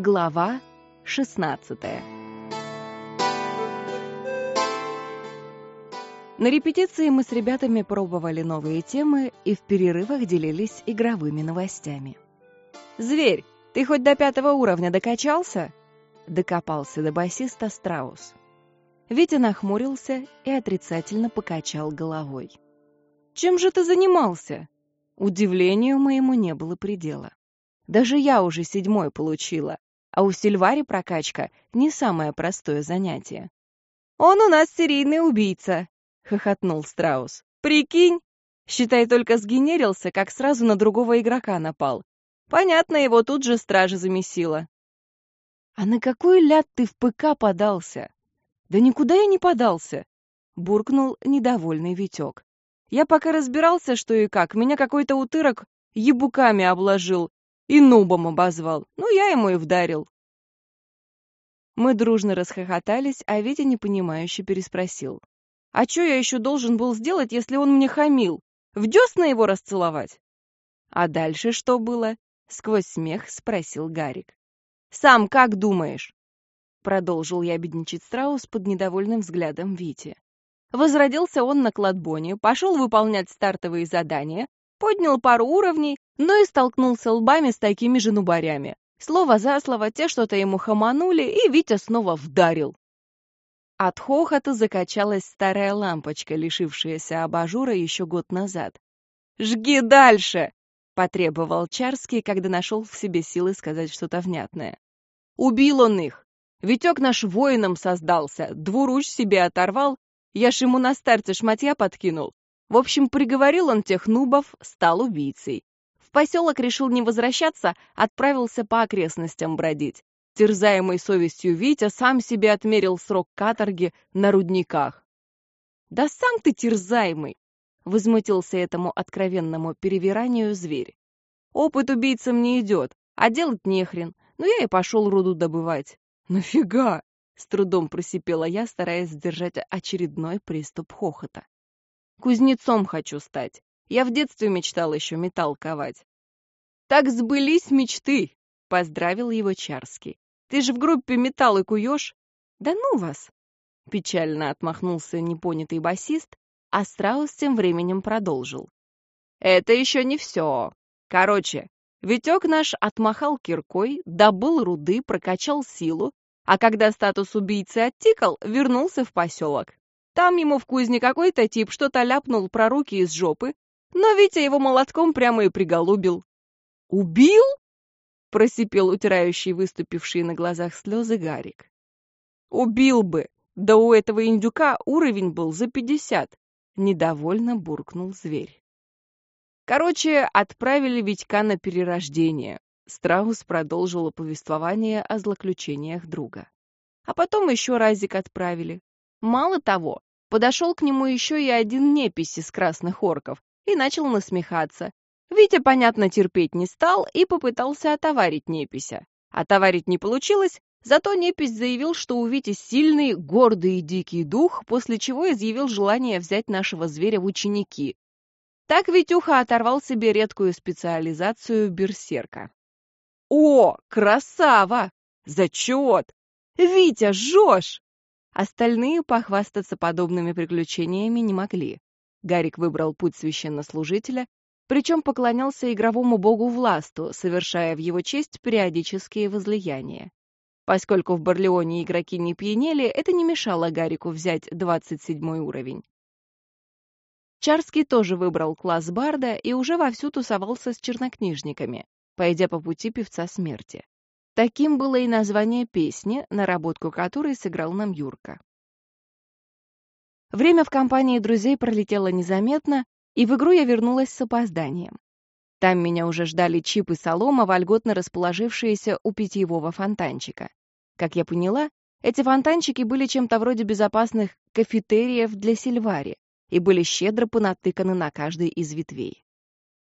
Глава 16 На репетиции мы с ребятами пробовали новые темы и в перерывах делились игровыми новостями. «Зверь, ты хоть до пятого уровня докачался?» Докопался до басиста Страус. Витя нахмурился и отрицательно покачал головой. «Чем же ты занимался?» Удивлению моему не было предела. Даже я уже седьмой получила, а у Сильвари прокачка не самое простое занятие. «Он у нас серийный убийца», — хохотнул Страус. «Прикинь, считай, только сгенерился, как сразу на другого игрока напал. Понятно, его тут же стража замесила». «А на какой ляд ты в ПК подался?» «Да никуда я не подался», — буркнул недовольный Витек. Я пока разбирался, что и как, меня какой-то утырок ебуками обложил и нубом обозвал. Ну, я ему и вдарил. Мы дружно расхохотались, а Витя непонимающе переспросил. «А что я еще должен был сделать, если он мне хамил? В десна его расцеловать?» «А дальше что было?» — сквозь смех спросил Гарик. «Сам как думаешь?» Продолжил я бедничать Страус под недовольным взглядом Вити. Возродился он на кладбоне, пошел выполнять стартовые задания, поднял пару уровней, но и столкнулся лбами с такими же нубарями. Слово за слово, те что-то ему хаманули, и Витя снова вдарил. От хохота закачалась старая лампочка, лишившаяся абажура еще год назад. «Жги дальше!» — потребовал Чарский, когда нашел в себе силы сказать что-то внятное. «Убил он их! Витек наш воином создался, двуруч себе оторвал я ж ему на старте шматья подкинул. В общем, приговорил он тех нубов, стал убийцей. В поселок решил не возвращаться, отправился по окрестностям бродить. Терзаемый совестью Витя сам себе отмерил срок каторги на рудниках. «Да сам ты терзаемый!» — возмутился этому откровенному перевиранию зверь. «Опыт убийцам не идет, а делать нехрен. Ну я и пошел руду добывать». «Нафига?» С трудом просипела я, стараясь сдержать очередной приступ хохота. Кузнецом хочу стать. Я в детстве мечтал еще металл ковать. Так сбылись мечты, поздравил его Чарский. Ты же в группе металл и куешь? Да ну вас! Печально отмахнулся непонятый басист, а Страус тем временем продолжил. Это еще не все. Короче, Витек наш отмахал киркой, добыл руды, прокачал силу, а когда статус убийцы оттикал, вернулся в поселок. Там ему в кузне какой-то тип что-то ляпнул про руки из жопы, но Витя его молотком прямо и приголубил. «Убил?» — просипел утирающий выступившие на глазах слезы Гарик. «Убил бы! Да у этого индюка уровень был за пятьдесят!» — недовольно буркнул зверь. Короче, отправили Витька на перерождение. Страус продолжил повествование о злоключениях друга. А потом еще разик отправили. Мало того, подошел к нему еще и один непись из красных орков и начал насмехаться. Витя, понятно, терпеть не стал и попытался отоварить непися. Отоварить не получилось, зато непись заявил, что у Вити сильный, гордый и дикий дух, после чего изъявил желание взять нашего зверя в ученики. Так Витюха оторвал себе редкую специализацию берсерка. «О, красава! Зачет! Витя, жжешь!» Остальные похвастаться подобными приключениями не могли. Гарик выбрал путь священнослужителя, причем поклонялся игровому богу Власту, совершая в его честь периодические возлияния. Поскольку в Барлеоне игроки не пьянели, это не мешало Гарику взять 27 уровень. Чарский тоже выбрал класс барда и уже вовсю тусовался с чернокнижниками, пойдя по пути певца смерти. Таким было и название песни, наработку которой сыграл нам Юрка. Время в компании друзей пролетело незаметно, и в игру я вернулась с опозданием. Там меня уже ждали Чип и Солома, вольготно расположившиеся у питьевого фонтанчика. Как я поняла, эти фонтанчики были чем-то вроде безопасных кафетериев для Сильвари и были щедро понатыканы на каждой из ветвей.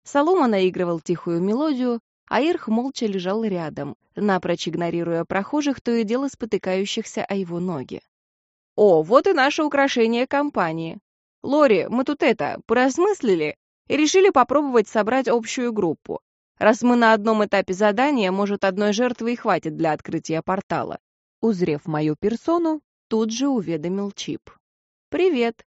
Солома наигрывал тихую мелодию, а Ирх молча лежал рядом, напрочь игнорируя прохожих, то и дело спотыкающихся о его ноги. «О, вот и наше украшение компании. Лори, мы тут это, поразмыслили и решили попробовать собрать общую группу. Раз мы на одном этапе задания, может, одной жертвы и хватит для открытия портала. Узрев мою персону, тут же уведомил Чип. «Привет!»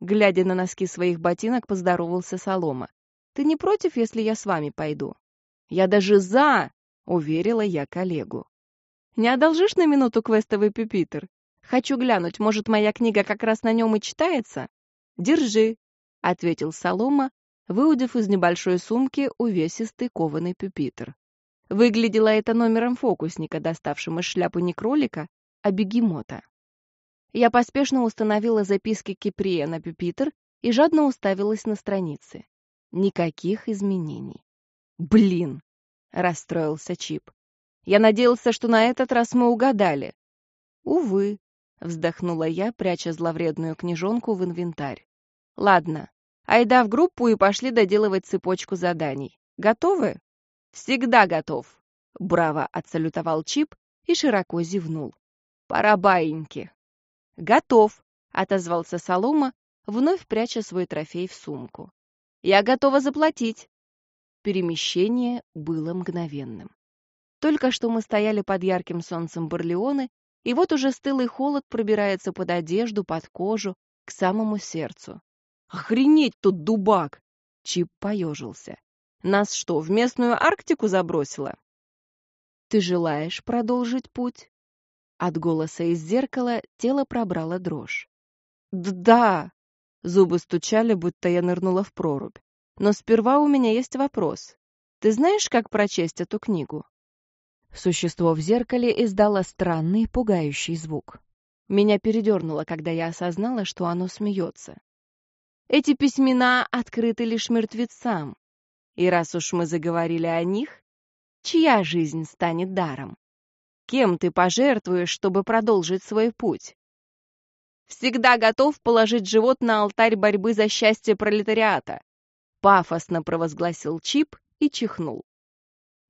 Глядя на носки своих ботинок, поздоровался Солома. «Ты не против, если я с вами пойду?» «Я даже за!» — уверила я коллегу. «Не одолжишь на минуту квестовый пюпитер? Хочу глянуть, может, моя книга как раз на нем и читается?» «Держи», — ответил Солома, выудив из небольшой сумки увесистый кованый пюпитр. Выглядело это номером фокусника, доставшим из шляпы не кролика, а бегемота. Я поспешно установила записки Киприя на пюпитр и жадно уставилась на страницы. Никаких изменений. «Блин!» — расстроился Чип. «Я надеялся, что на этот раз мы угадали». «Увы», — вздохнула я, пряча зловредную книжонку в инвентарь. «Ладно, айда в группу и пошли доделывать цепочку заданий. Готовы?» «Всегда готов!» — браво отсалютовал Чип и широко зевнул. «Пора баиньки!» «Готов!» — отозвался Солома, вновь пряча свой трофей в сумку. «Я готова заплатить!» Перемещение было мгновенным. Только что мы стояли под ярким солнцем Барлеоны, и вот уже стылый холод пробирается под одежду, под кожу, к самому сердцу. «Охренеть тут дубак!» Чип поежился. Нас что, в местную Арктику забросило? Ты желаешь продолжить путь? От голоса из зеркала тело пробрало дрожь. Да! Зубы стучали, будто я нырнула в прорубь. Но сперва у меня есть вопрос. Ты знаешь, как прочесть эту книгу? Существо в зеркале издало странный, пугающий звук. Меня передернуло, когда я осознала, что оно смеется. Эти письмена открыты лишь мертвецам, и раз уж мы заговорили о них, чья жизнь станет даром? Кем ты пожертвуешь, чтобы продолжить свой путь? Всегда готов положить живот на алтарь борьбы за счастье пролетариата. Пафосно провозгласил Чип и чихнул.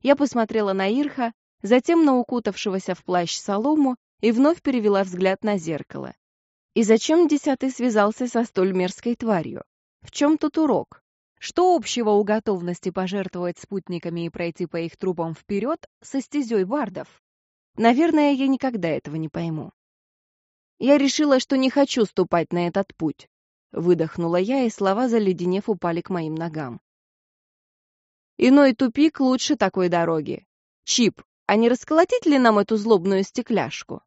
Я посмотрела на Ирха, затем на укутавшегося в плащ солому и вновь перевела взгляд на зеркало. И зачем десятый связался со столь мерзкой тварью? В чем тут урок? Что общего у готовности пожертвовать спутниками и пройти по их трупам вперед со стезей бардов? Наверное, я никогда этого не пойму. Я решила, что не хочу ступать на этот путь. Выдохнула я, и слова, заледенев, упали к моим ногам. Иной тупик лучше такой дороги. Чип, а не расколотить ли нам эту злобную стекляшку?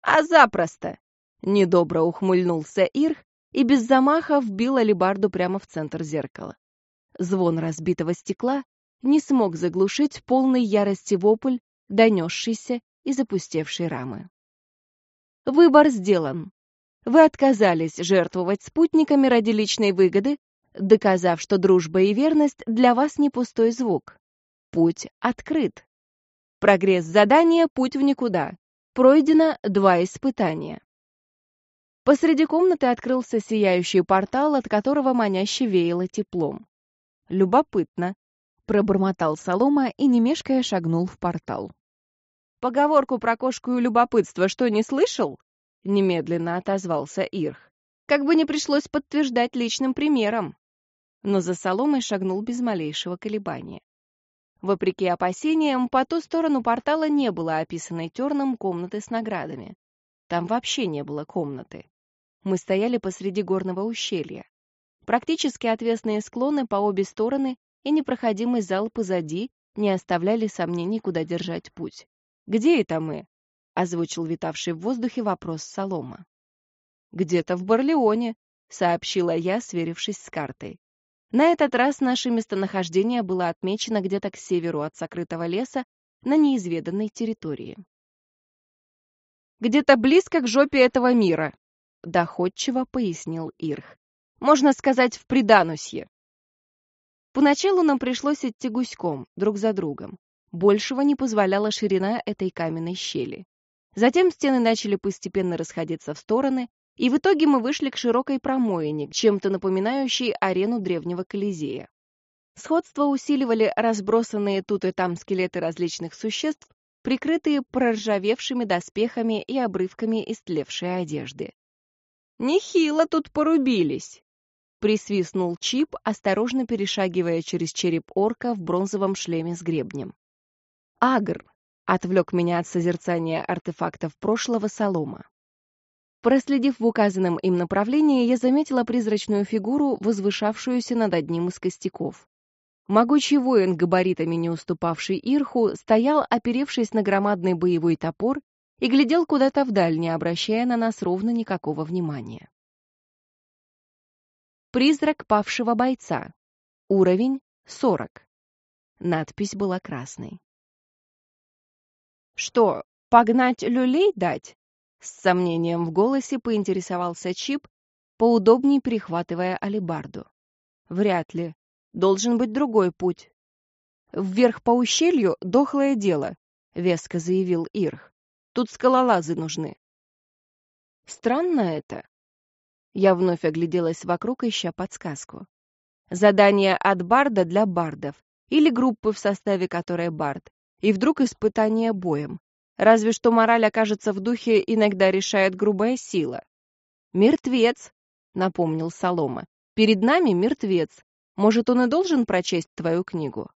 А запросто! Недобро ухмыльнулся Ирх и без замаха вбил алебарду прямо в центр зеркала. Звон разбитого стекла не смог заглушить полный ярости вопль, донесшийся из опустевшей рамы. Выбор сделан. Вы отказались жертвовать спутниками ради личной выгоды, доказав, что дружба и верность для вас не пустой звук. Путь открыт. Прогресс задания — путь в никуда. Пройдено два испытания. Посреди комнаты открылся сияющий портал, от которого маняще веяло теплом. «Любопытно», — пробормотал Солома и, не мешкая, шагнул в портал. «Поговорку про кошку и любопытство что, не слышал?» — немедленно отозвался Ирх. «Как бы не пришлось подтверждать личным примером». Но за Соломой шагнул без малейшего колебания. Вопреки опасениям, по ту сторону портала не было описанной терном комнаты с наградами. Там вообще не было комнаты. Мы стояли посреди горного ущелья. Практически отвесные склоны по обе стороны и непроходимый зал позади не оставляли сомнений, куда держать путь. «Где это мы?» — озвучил витавший в воздухе вопрос Солома. «Где-то в Барлеоне», — сообщила я, сверившись с картой. На этот раз наше местонахождение было отмечено где-то к северу от сокрытого леса на неизведанной территории. «Где-то близко к жопе этого мира», — доходчиво пояснил Ирх. Можно сказать, в приданусье. Поначалу нам пришлось идти гуськом, друг за другом. Большего не позволяла ширина этой каменной щели. Затем стены начали постепенно расходиться в стороны, и в итоге мы вышли к широкой промоине, чем-то напоминающей арену древнего Колизея. Сходство усиливали разбросанные тут и там скелеты различных существ, прикрытые проржавевшими доспехами и обрывками истлевшей одежды. «Нехило тут порубились!» Присвистнул Чип, осторожно перешагивая через череп орка в бронзовом шлеме с гребнем. «Агр!» — отвлек меня от созерцания артефактов прошлого Солома. Проследив в указанном им направлении, я заметила призрачную фигуру, возвышавшуюся над одним из костяков. Могучий воин, габаритами не уступавший Ирху, стоял, оперевшись на громадный боевой топор, и глядел куда-то вдаль, не обращая на нас ровно никакого внимания. Призрак павшего бойца. Уровень 40. Надпись была красной. «Что, погнать люлей дать?» С сомнением в голосе поинтересовался Чип, поудобней перехватывая алебарду. «Вряд ли. Должен быть другой путь». «Вверх по ущелью — дохлое дело», — веско заявил Ирх. «Тут скалолазы нужны». «Странно это», я вновь огляделась вокруг, ища подсказку. Задание от барда для бардов или группы, в составе которой бард, и вдруг испытание боем. Разве что мораль окажется в духе, иногда решает грубая сила. «Мертвец», — напомнил Солома. «Перед нами мертвец. Может, он и должен прочесть твою книгу?»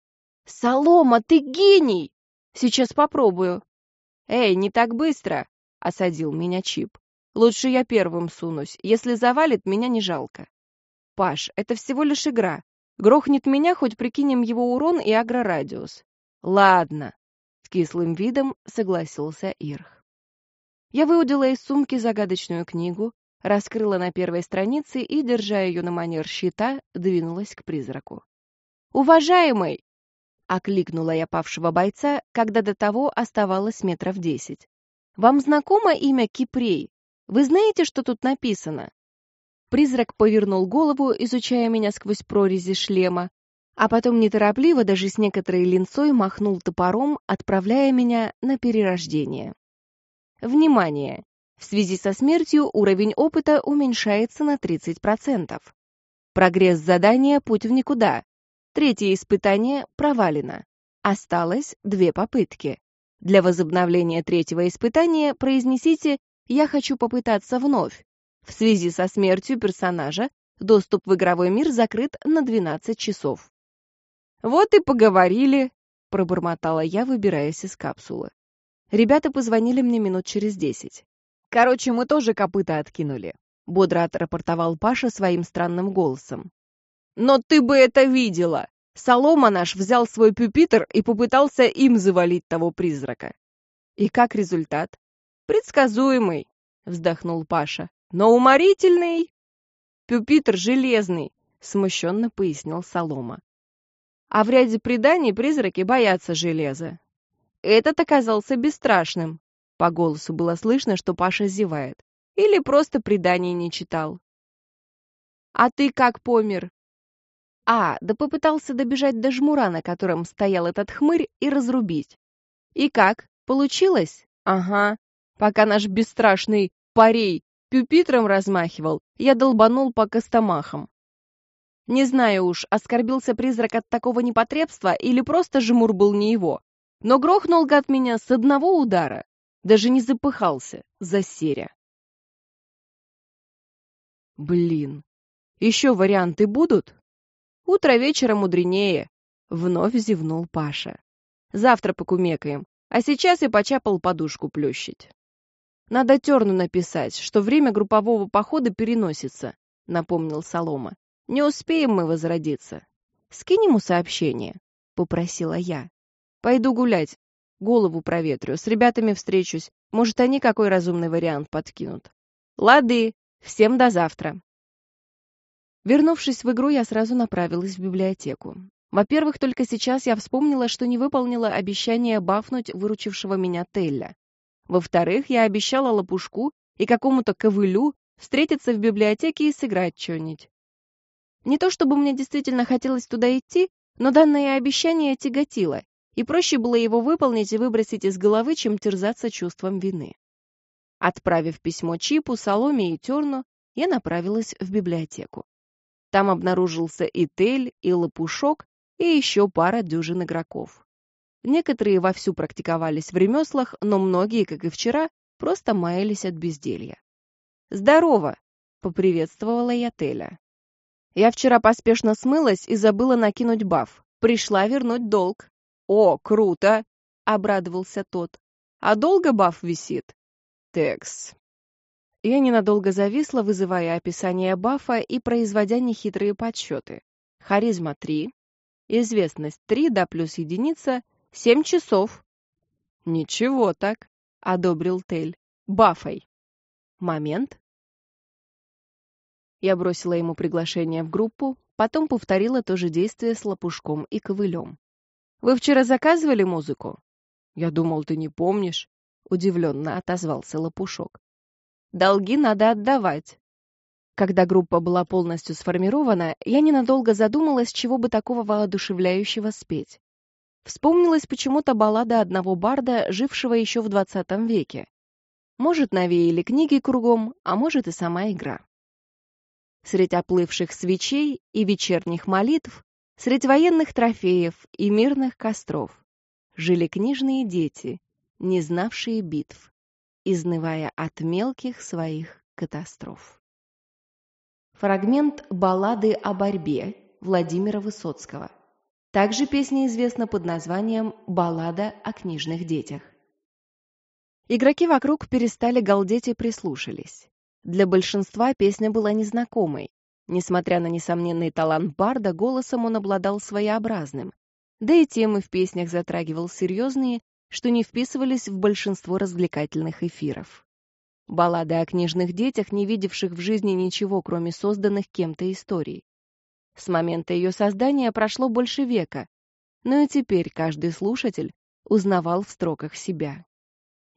«Солома, ты гений!» «Сейчас попробую». «Эй, не так быстро!» — осадил меня Чип. Лучше я первым сунусь. Если завалит, меня не жалко. Паш, это всего лишь игра. Грохнет меня, хоть прикинем его урон и агрорадиус. Ладно. С кислым видом согласился Ирх. Я выудила из сумки загадочную книгу, раскрыла на первой странице и, держа ее на манер щита, двинулась к призраку. «Уважаемый!» — окликнула я павшего бойца, когда до того оставалось метров десять. «Вам знакомо имя Кипрей, вы знаете, что тут написано?» Призрак повернул голову, изучая меня сквозь прорези шлема, а потом неторопливо, даже с некоторой линцой, махнул топором, отправляя меня на перерождение. Внимание! В связи со смертью уровень опыта уменьшается на 30%. Прогресс задания «Путь в никуда». Третье испытание провалено. Осталось две попытки. Для возобновления третьего испытания произнесите я хочу попытаться вновь. В связи со смертью персонажа доступ в игровой мир закрыт на 12 часов. «Вот и поговорили», — пробормотала я, выбираясь из капсулы. Ребята позвонили мне минут через десять. «Короче, мы тоже копыта откинули», — бодро отрапортовал Паша своим странным голосом. «Но ты бы это видела! Солома наш взял свой пюпитер и попытался им завалить того призрака. И как результат? «Предсказуемый», — вздохнул Паша. «Но уморительный!» «Пюпитр железный», — смущенно пояснил Солома. А в ряде преданий призраки боятся железа. Этот оказался бесстрашным. По голосу было слышно, что Паша зевает. Или просто преданий не читал. «А ты как помер?» А, да попытался добежать до жмура, на котором стоял этот хмырь, и разрубить. «И как? Получилось?» «Ага. Пока наш бесстрашный парей пюпитром размахивал, я долбанул по костомахам. Не знаю уж, оскорбился призрак от такого непотребства или просто жмур был не его. Но грохнул гад меня с одного удара. Даже не запыхался, засеря. Блин, еще варианты будут? Утро вечера мудренее, вновь зевнул Паша. Завтра покумекаем, а сейчас и почапал подушку плющить. «Надо Терну написать, что время группового похода переносится», — напомнил Солома. «Не успеем мы возродиться». «Скинь ему сообщение», — попросила я. «Пойду гулять, голову проветрю, с ребятами встречусь. Может, они какой разумный вариант подкинут». «Лады! Всем до завтра!» Вернувшись в игру, я сразу направилась в библиотеку. Во-первых, только сейчас я вспомнила, что не выполнила обещание бафнуть выручившего меня Телля. Во-вторых, я обещала лопушку и какому-то ковылю встретиться в библиотеке и сыграть что-нибудь. Не то чтобы мне действительно хотелось туда идти, но данное обещание тяготило, и проще было его выполнить и выбросить из головы, чем терзаться чувством вины. Отправив письмо Чипу, Соломе и Терну, я направилась в библиотеку. Там обнаружился и Тель, и Лопушок, и еще пара дюжин игроков. Некоторые вовсю практиковались в ремеслах, но многие, как и вчера, просто маялись от безделья. «Здорово!» — поприветствовала я Теля. Я вчера поспешно смылась и забыла накинуть баф. Пришла вернуть долг. О, круто! Обрадовался тот. А долго баф висит? Текс. Я ненадолго зависла, вызывая описание бафа и производя нехитрые подсчеты. Харизма 3, известность 3, да плюс единица, 7 часов. Ничего так, одобрил Тель. Бафой. Момент. Я бросила ему приглашение в группу, потом повторила то же действие с лопушком и ковылем. «Вы вчера заказывали музыку?» «Я думал, ты не помнишь», — удивленно отозвался лопушок. Долги надо отдавать. Когда группа была полностью сформирована, я ненадолго задумалась, чего бы такого воодушевляющего спеть. Вспомнилась почему-то баллада одного барда, жившего еще в 20 веке. Может, навеяли книги кругом, а может и сама игра. Средь оплывших свечей и вечерних молитв, средь военных трофеев и мирных костров, жили книжные дети, не знавшие битв изнывая от мелких своих катастроф. Фрагмент баллады о борьбе Владимира Высоцкого. Также песня известна под названием «Баллада о книжных детях». Игроки вокруг перестали галдеть и прислушались. Для большинства песня была незнакомой. Несмотря на несомненный талант Барда, голосом он обладал своеобразным. Да и темы в песнях затрагивал серьезные что не вписывались в большинство развлекательных эфиров. Баллады о книжных детях, не видевших в жизни ничего, кроме созданных кем-то историй. С момента ее создания прошло больше века, но и теперь каждый слушатель узнавал в строках себя.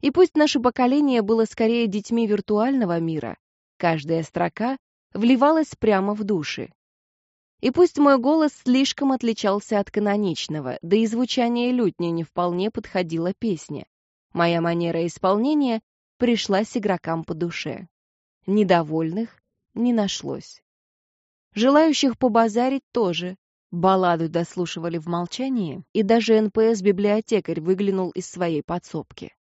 И пусть наше поколение было скорее детьми виртуального мира, каждая строка вливалась прямо в души. И пусть мой голос слишком отличался от каноничного, да и звучание лютни не вполне подходило песне. Моя манера исполнения пришлась игрокам по душе. Недовольных не нашлось. Желающих побазарить тоже. Балладу дослушивали в молчании, и даже НПС-библиотекарь выглянул из своей подсобки.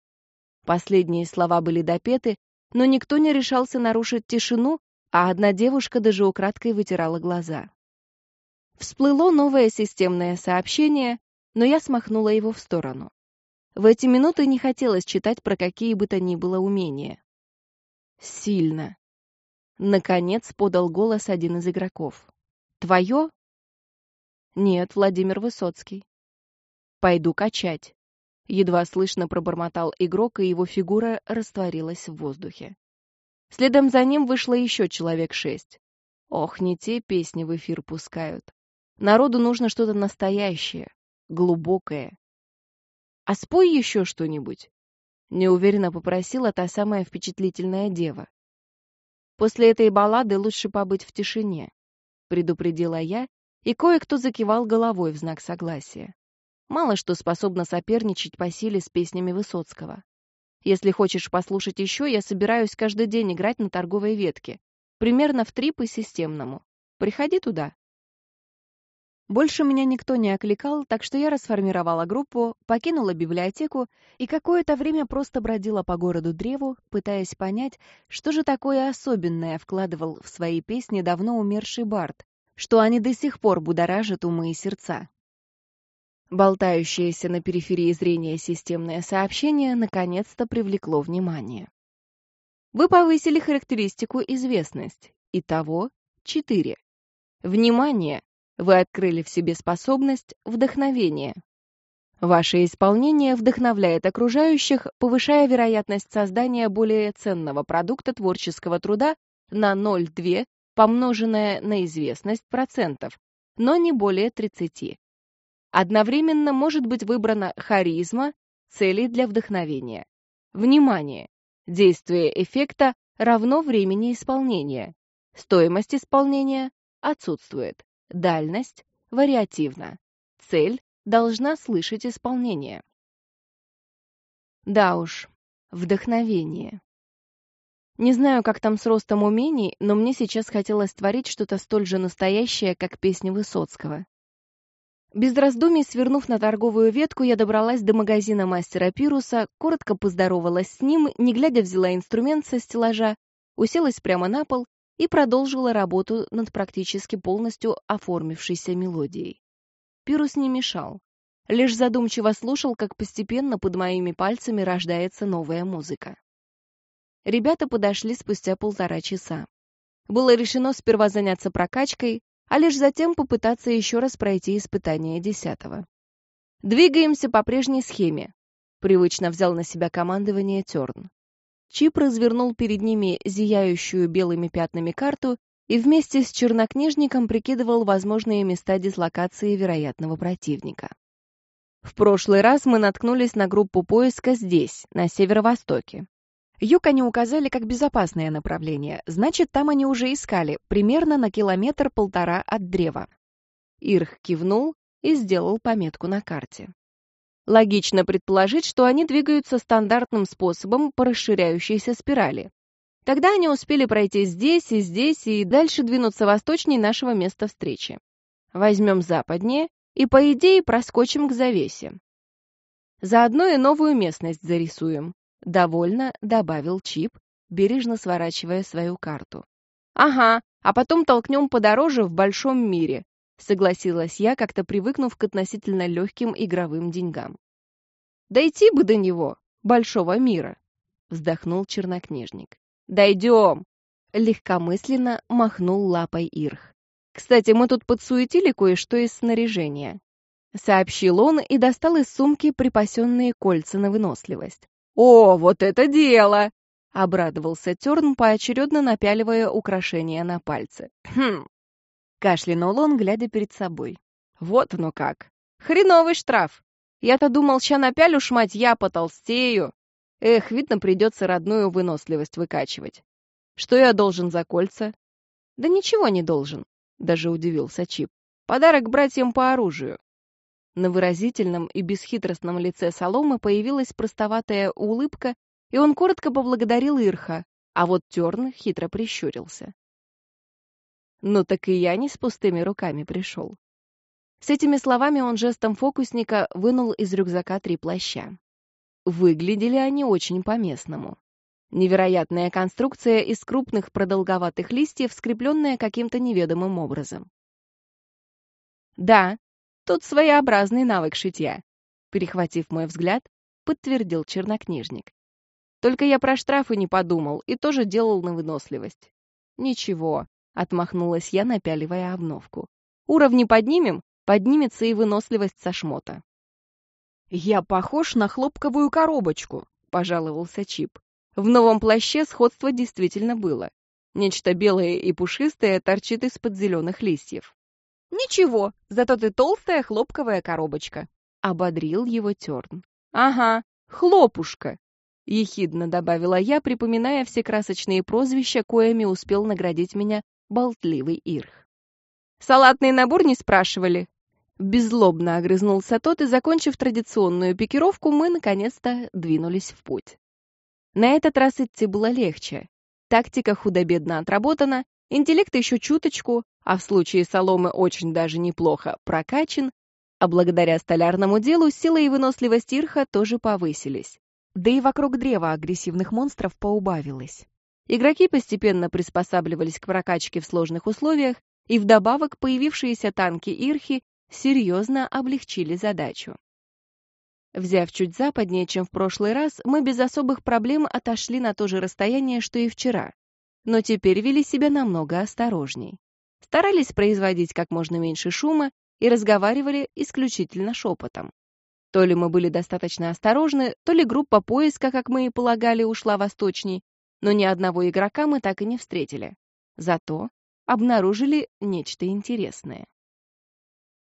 Последние слова были допеты, но никто не решался нарушить тишину, а одна девушка даже украдкой вытирала глаза. Всплыло новое системное сообщение, но я смахнула его в сторону. В эти минуты не хотелось читать про какие бы то ни было умения. Сильно. Наконец подал голос один из игроков. Твое? Нет, Владимир Высоцкий. Пойду качать. Едва слышно пробормотал игрок, и его фигура растворилась в воздухе. Следом за ним вышло еще человек шесть. Ох, не те песни в эфир пускают. Народу нужно что-то настоящее, глубокое. «А спой еще что-нибудь», — неуверенно попросила та самая впечатлительная дева. «После этой баллады лучше побыть в тишине», — предупредила я, и кое-кто закивал головой в знак согласия. Мало что способно соперничать по силе с песнями Высоцкого. Если хочешь послушать еще, я собираюсь каждый день играть на торговой ветке. Примерно в три по системному. Приходи туда. Больше меня никто не окликал, так что я расформировала группу, покинула библиотеку и какое-то время просто бродила по городу Древу, пытаясь понять, что же такое особенное вкладывал в свои песни давно умерший Барт, что они до сих пор будоражат умы и сердца. Болтающееся на периферии зрения системное сообщение наконец-то привлекло внимание. Вы повысили характеристику «известность». Итого 4. Внимание! Вы открыли в себе способность вдохновения. Ваше исполнение вдохновляет окружающих, повышая вероятность создания более ценного продукта творческого труда на 0,2 помноженное на известность процентов, но не более 30. Одновременно может быть выбрана харизма, цели для вдохновения. Внимание! Действие эффекта равно времени исполнения. Стоимость исполнения отсутствует. Дальность вариативна. Цель должна слышать исполнение. Да уж, вдохновение. Не знаю, как там с ростом умений, но мне сейчас хотелось творить что-то столь же настоящее, как песни Высоцкого. Без раздумий, свернув на торговую ветку, я добралась до магазина мастера Пируса, коротко поздоровалась с ним, не глядя взяла инструмент со стеллажа, уселась прямо на пол и продолжила работу над практически полностью оформившейся мелодией. Пирус не мешал, лишь задумчиво слушал, как постепенно под моими пальцами рождается новая музыка. Ребята подошли спустя полтора часа. Было решено сперва заняться прокачкой, а лишь затем попытаться еще раз пройти испытание десятого. «Двигаемся по прежней схеме», — привычно взял на себя командование Терн. Чип развернул перед ними зияющую белыми пятнами карту и вместе с чернокнижником прикидывал возможные места дислокации вероятного противника. В прошлый раз мы наткнулись на группу поиска здесь, на северо-востоке. Юг они указали как безопасное направление, значит, там они уже искали, примерно на километр-полтора от древа. Ирх кивнул и сделал пометку на карте. Логично предположить, что они двигаются стандартным способом по расширяющейся спирали. Тогда они успели пройти здесь и здесь и дальше двинуться восточнее нашего места встречи. Возьмем западнее и, по идее, проскочим к завесе. Заодно и новую местность зарисуем. Довольно добавил Чип, бережно сворачивая свою карту. Ага, а потом толкнем подороже в большом мире, согласилась я, как-то привыкнув к относительно легким игровым деньгам. Дойти бы до него, большого мира, вздохнул чернокнижник. Дойдем! Легкомысленно махнул лапой Ирх. Кстати, мы тут подсуетили кое-что из снаряжения. Сообщил он и достал из сумки припасенные кольца на выносливость. «О, вот это дело!» — обрадовался Терн, поочередно напяливая украшения на пальцы. «Хм!» — кашлянул он, глядя перед собой. «Вот оно как! Хреновый штраф! Я-то думал, ща напялю шмать я потолстею. Эх, видно, придется родную выносливость выкачивать. Что я должен за кольца?» «Да ничего не должен», — даже удивился Чип. «Подарок братьям по оружию. На выразительном и бесхитростном лице Соломы появилась простоватая улыбка, и он коротко поблагодарил Ирха, а вот Терн хитро прищурился. «Ну так и я не с пустыми руками пришел». С этими словами он жестом фокусника вынул из рюкзака три плаща. Выглядели они очень по-местному. Невероятная конструкция из крупных продолговатых листьев, скрепленная каким-то неведомым образом. Да, Тут своеобразный навык шитья. Перехватив мой взгляд, подтвердил чернокнижник. Только я про штрафы не подумал и тоже делал на выносливость. Ничего, отмахнулась я, напяливая обновку. Уровни поднимем, поднимется и выносливость со шмота. Я похож на хлопковую коробочку, пожаловался Чип. В новом плаще сходство действительно было. Нечто белое и пушистое торчит из-под зеленых листьев. «Ничего, зато ты толстая хлопковая коробочка», — ободрил его Терн. «Ага, хлопушка», — ехидно добавила я, припоминая все красочные прозвища, коими успел наградить меня болтливый Ирх. «Салатный набор не спрашивали?» Беззлобно огрызнулся тот, и, закончив традиционную пикировку, мы, наконец-то, двинулись в путь. На этот раз идти было легче. Тактика худо-бедно отработана, интеллект еще чуточку, а в случае соломы очень даже неплохо прокачан, а благодаря столярному делу сила и выносливость Ирха тоже повысились. Да и вокруг древа агрессивных монстров поубавилось. Игроки постепенно приспосабливались к прокачке в сложных условиях, и вдобавок появившиеся танки Ирхи серьезно облегчили задачу. Взяв чуть западнее, чем в прошлый раз, мы без особых проблем отошли на то же расстояние, что и вчера, но теперь вели себя намного осторожней старались производить как можно меньше шума и разговаривали исключительно шепотом. То ли мы были достаточно осторожны, то ли группа поиска, как мы и полагали, ушла восточней, но ни одного игрока мы так и не встретили. Зато обнаружили нечто интересное.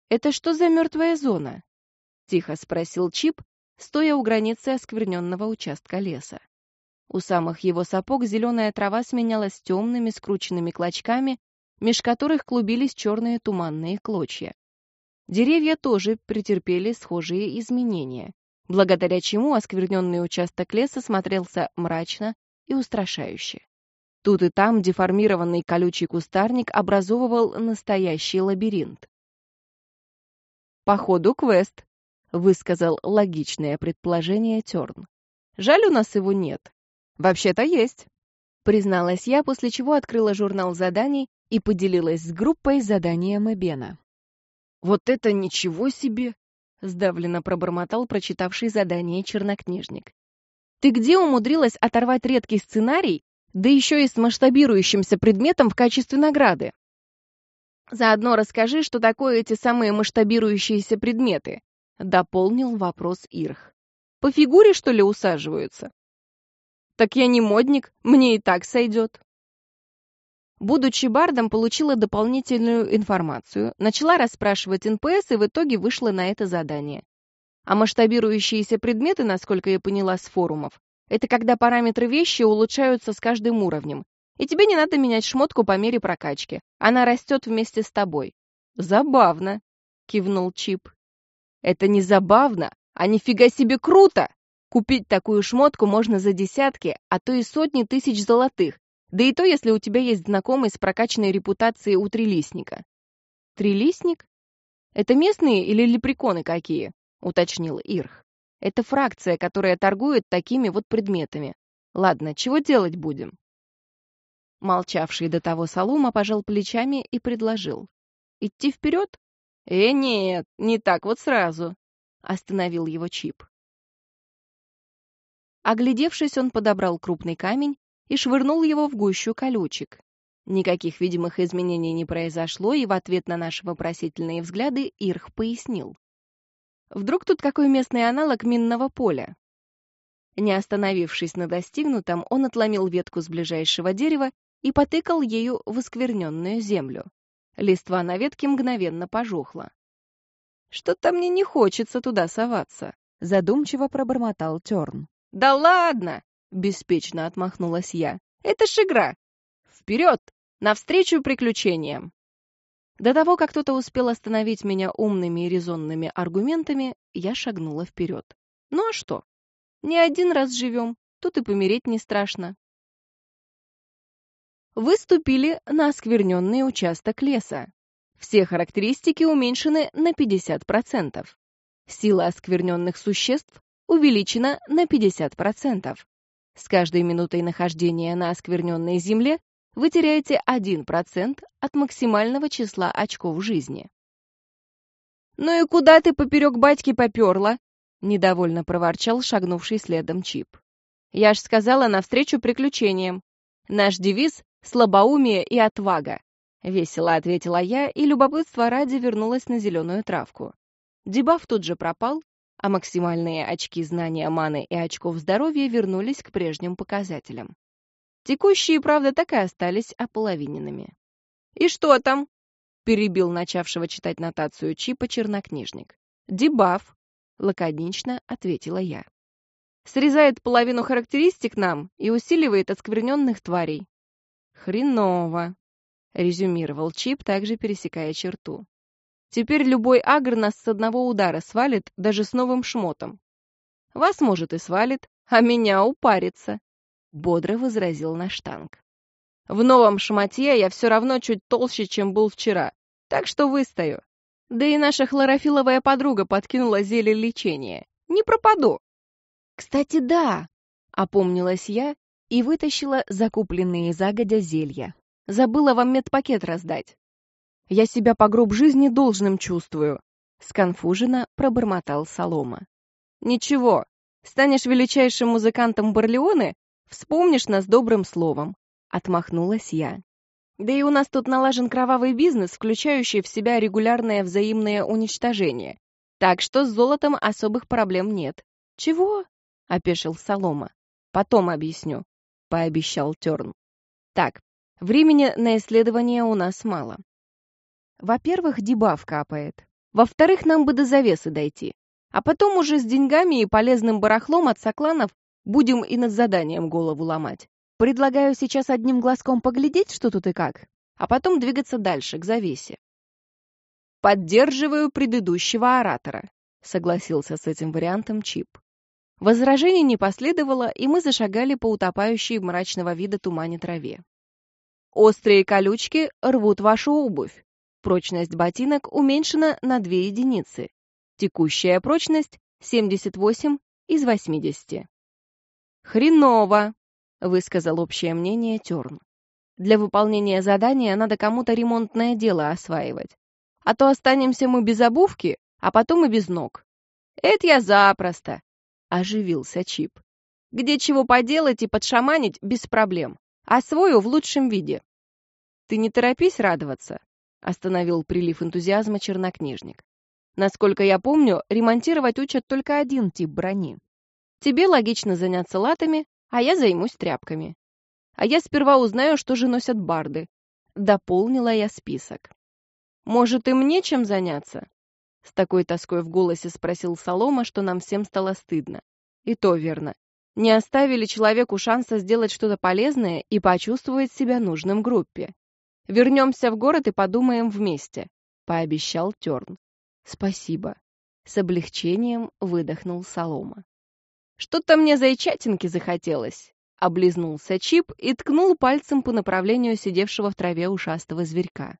«Это что за мертвая зона?» — тихо спросил Чип, стоя у границы оскверненного участка леса. У самых его сапог зеленая трава сменялась темными скрученными клочками, меж которых клубились черные туманные клочья. Деревья тоже претерпели схожие изменения, благодаря чему оскверненный участок леса смотрелся мрачно и устрашающе. Тут и там деформированный колючий кустарник образовывал настоящий лабиринт. «Походу, квест», — высказал логичное предположение Терн. «Жаль, у нас его нет. Вообще-то есть. Призналась я, после чего открыла журнал заданий и поделилась с группой заданием Эбена. «Вот это ничего себе!» — сдавленно пробормотал прочитавший задание чернокнижник. «Ты где умудрилась оторвать редкий сценарий, да еще и с масштабирующимся предметом в качестве награды?» «Заодно расскажи, что такое эти самые масштабирующиеся предметы», — дополнил вопрос Ирх. «По фигуре, что ли, усаживаются?» «Так я не модник, мне и так сойдет». Будучи бардом, получила дополнительную информацию, начала расспрашивать НПС и в итоге вышла на это задание. А масштабирующиеся предметы, насколько я поняла с форумов, это когда параметры вещи улучшаются с каждым уровнем, и тебе не надо менять шмотку по мере прокачки. Она растет вместе с тобой. Забавно, кивнул Чип. Это не забавно, а нифига себе круто! Купить такую шмотку можно за десятки, а то и сотни тысяч золотых, да и то, если у тебя есть знакомый с прокачанной репутацией у трилистника. Трилистник? Это местные или лепреконы какие? Уточнил Ирх. Это фракция, которая торгует такими вот предметами. Ладно, чего делать будем? Молчавший до того Салума пожал плечами и предложил. Идти вперед? Э, нет, не так вот сразу. Остановил его Чип. Оглядевшись, он подобрал крупный камень и швырнул его в гущу колючек. Никаких видимых изменений не произошло, и в ответ на наши вопросительные взгляды Ирх пояснил. Вдруг тут какой местный аналог минного поля? Не остановившись на достигнутом, он отломил ветку с ближайшего дерева и потыкал ею в оскверненную землю. Листва на ветке мгновенно пожухла. «Что-то мне не хочется туда соваться», — задумчиво пробормотал Терн. «Да ладно!» Беспечно отмахнулась я. Это ж игра. Вперед! Навстречу приключениям! До того, как кто-то успел остановить меня умными и резонными аргументами, я шагнула вперед. Ну а что? Не один раз живем, тут и помереть не страшно. Выступили на оскверненный участок леса. Все характеристики уменьшены на 50%. Сила оскверненных существ увеличена на 50%. С каждой минутой нахождения на оскверненной земле вы теряете 1% от максимального числа очков жизни. «Ну и куда ты поперек батьки поперла?» — недовольно проворчал шагнувший следом Чип. «Я ж сказала навстречу приключениям. Наш девиз — слабоумие и отвага», — весело ответила я, и любопытство ради вернулась на зеленую травку. Дебаф тут же пропал, а максимальные очки знания маны и очков здоровья вернулись к прежним показателям. Текущие, правда, так и остались ополовиненными. «И что там?» — перебил начавшего читать нотацию Чипа чернокнижник. «Дебаф», — лаконично ответила я. «Срезает половину характеристик нам и усиливает оскверненных тварей». «Хреново», — резюмировал Чип, также пересекая черту. Теперь любой агр нас с одного удара свалит, даже с новым шмотом. Вас, может, и свалит, а меня упарится, — бодро возразил наш танк. В новом шмоте я все равно чуть толще, чем был вчера, так что выстою. Да и наша хлорофиловая подруга подкинула зелье лечения. Не пропаду. Кстати, да, — опомнилась я и вытащила закупленные загодя зелья. Забыла вам медпакет раздать. Я себя по гроб жизни должным чувствую», — сконфуженно пробормотал Солома. «Ничего, станешь величайшим музыкантом Барлеоны, вспомнишь нас добрым словом», — отмахнулась я. «Да и у нас тут налажен кровавый бизнес, включающий в себя регулярное взаимное уничтожение. Так что с золотом особых проблем нет». «Чего?» — опешил Солома. «Потом объясню», — пообещал Терн. «Так, времени на исследование у нас мало. Во-первых, дебаф капает. Во-вторых, нам бы до завесы дойти. А потом уже с деньгами и полезным барахлом от сокланов будем и над заданием голову ломать. Предлагаю сейчас одним глазком поглядеть, что тут и как, а потом двигаться дальше, к завесе. «Поддерживаю предыдущего оратора», — согласился с этим вариантом Чип. Возражений не последовало, и мы зашагали по утопающей мрачного вида тумане траве. «Острые колючки рвут вашу обувь. Прочность ботинок уменьшена на 2 единицы. Текущая прочность 78 из 80. «Хреново!» — высказал общее мнение Терн. Для выполнения задания надо кому-то ремонтное дело осваивать. А то останемся мы без обувки, а потом и без ног. Это я запросто, оживился Чип. Где чего поделать и подшаманить без проблем. Освою в лучшем виде. Ты не торопись радоваться, остановил прилив энтузиазма чернокнижник. Насколько я помню, ремонтировать учат только один тип брони. Тебе логично заняться латами, а я займусь тряпками. А я сперва узнаю, что же носят барды. Дополнила я список. Может, и мне чем заняться? С такой тоской в голосе спросил Солома, что нам всем стало стыдно. И то верно. Не оставили человеку шанса сделать что-то полезное и почувствовать себя нужным группе. Вернемся в город и подумаем вместе, пообещал Терн. Спасибо. С облегчением выдохнул Солома. Что-то мне зайчатинки захотелось. Облизнулся Чип и ткнул пальцем по направлению сидевшего в траве ушастого зверька.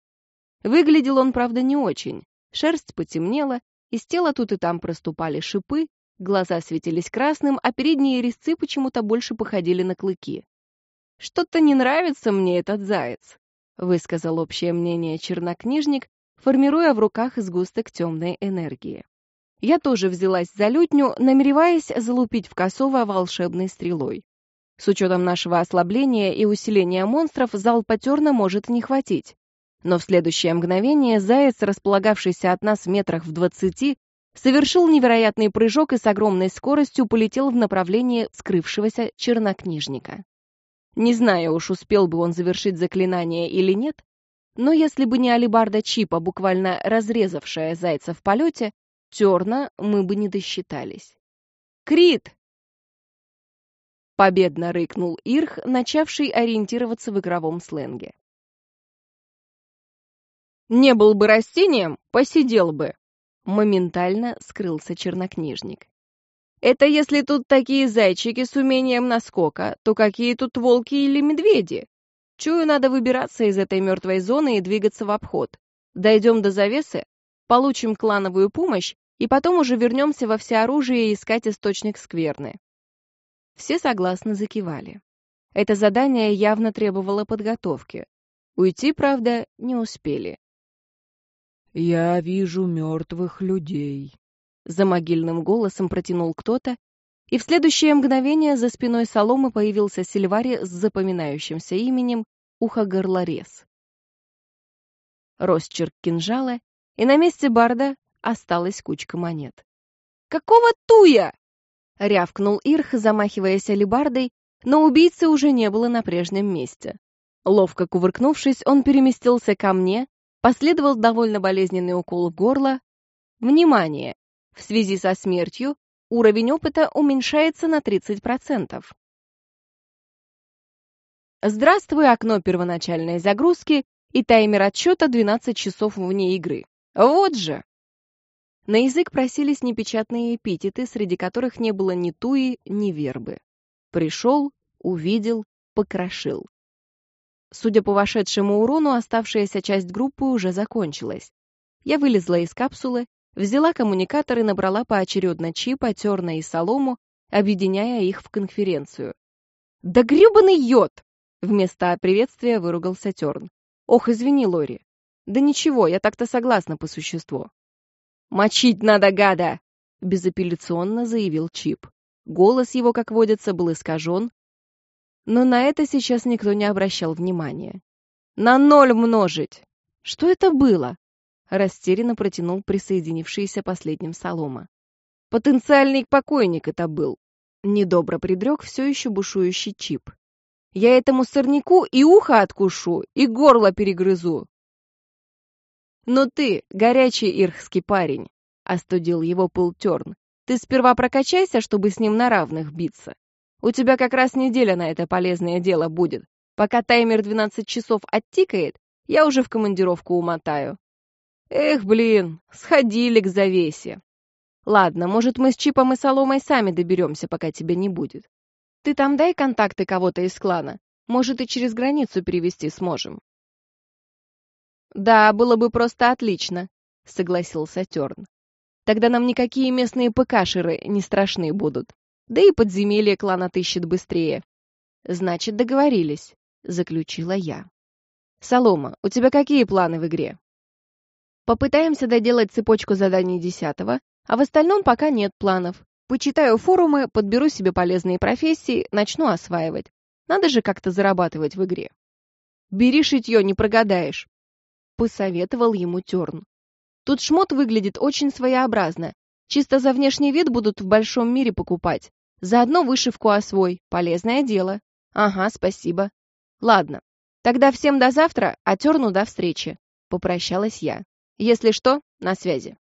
Выглядел он, правда, не очень. Шерсть потемнела, из тела тут и там проступали шипы, глаза светились красным, а передние резцы почему-то больше походили на клыки. «Что-то не нравится мне этот заяц», — высказал общее мнение чернокнижник, формируя в руках сгусток темной энергии. Я тоже взялась за лютню, намереваясь залупить в косово волшебной стрелой. С учетом нашего ослабления и усиления монстров зал потерно может не хватить. Но в следующее мгновение заяц, располагавшийся от нас в метрах в двадцати, совершил невероятный прыжок и с огромной скоростью полетел в направлении скрывшегося чернокнижника. Не знаю уж, успел бы он завершить заклинание или нет, но если бы не алибарда Чипа, буквально разрезавшая зайца в полете, Терна мы бы не досчитались. «Крит!» Победно рыкнул Ирх, начавший ориентироваться в игровом сленге. «Не был бы растением, посидел бы!» Моментально скрылся чернокнижник. «Это если тут такие зайчики с умением наскока, то какие тут волки или медведи? Чую, надо выбираться из этой мертвой зоны и двигаться в обход. Дойдем до завесы, получим клановую помощь и потом уже вернемся во всеоружие искать источник скверны. Все согласно закивали. Это задание явно требовало подготовки. Уйти, правда, не успели. «Я вижу мертвых людей», — за могильным голосом протянул кто-то, и в следующее мгновение за спиной Соломы появился Сильвари с запоминающимся именем Ухогорлорез. Росчерк кинжала, и на месте барда осталась кучка монет. «Какого туя?» — рявкнул Ирх, замахиваясь алебардой, но убийцы уже не было на прежнем месте. Ловко кувыркнувшись, он переместился ко мне, последовал довольно болезненный укол в горло. Внимание! В связи со смертью уровень опыта уменьшается на 30%. Здравствуй, окно первоначальной загрузки и таймер отсчета 12 часов вне игры. Вот же! На язык просились непечатные эпитеты, среди которых не было ни туи, ни вербы. Пришел, увидел, покрошил. Судя по вошедшему урону, оставшаяся часть группы уже закончилась. Я вылезла из капсулы, взяла коммуникатор и набрала поочередно чипа, терна и солому, объединяя их в конференцию. «Да гребаный йод!» Вместо приветствия выругался Терн. «Ох, извини, Лори. Да ничего, я так-то согласна по существу. «Мочить надо, гада!» — безапелляционно заявил Чип. Голос его, как водится, был искажен, но на это сейчас никто не обращал внимания. «На ноль множить!» «Что это было?» — растерянно протянул присоединившийся последним Солома. «Потенциальный покойник это был!» — недобро предрек все еще бушующий Чип. «Я этому сорняку и ухо откушу, и горло перегрызу, «Но ты, горячий ирхский парень», — остудил его пыл Терн, «ты сперва прокачайся, чтобы с ним на равных биться. У тебя как раз неделя на это полезное дело будет. Пока таймер 12 часов оттикает, я уже в командировку умотаю». «Эх, блин, сходили к завесе». «Ладно, может, мы с Чипом и Соломой сами доберемся, пока тебя не будет. Ты там дай контакты кого-то из клана. Может, и через границу перевести сможем». «Да, было бы просто отлично», — согласился Терн. «Тогда нам никакие местные ПКшеры не страшны будут. Да и подземелье клан отыщет быстрее. Значит, договорились, заключила я. Солома, у тебя какие планы в игре? Попытаемся доделать цепочку заданий десятого, а в остальном пока нет планов. Почитаю форумы, подберу себе полезные профессии, начну осваивать. Надо же как-то зарабатывать в игре. Бери шитье, не прогадаешь. Посоветовал ему Терн. Тут шмот выглядит очень своеобразно. Чисто за внешний вид будут в большом мире покупать. Заодно вышивку освой. Полезное дело. Ага, спасибо. Ладно. Тогда всем до завтра, а Терну до встречи. Попрощалась я. Если что, на связи.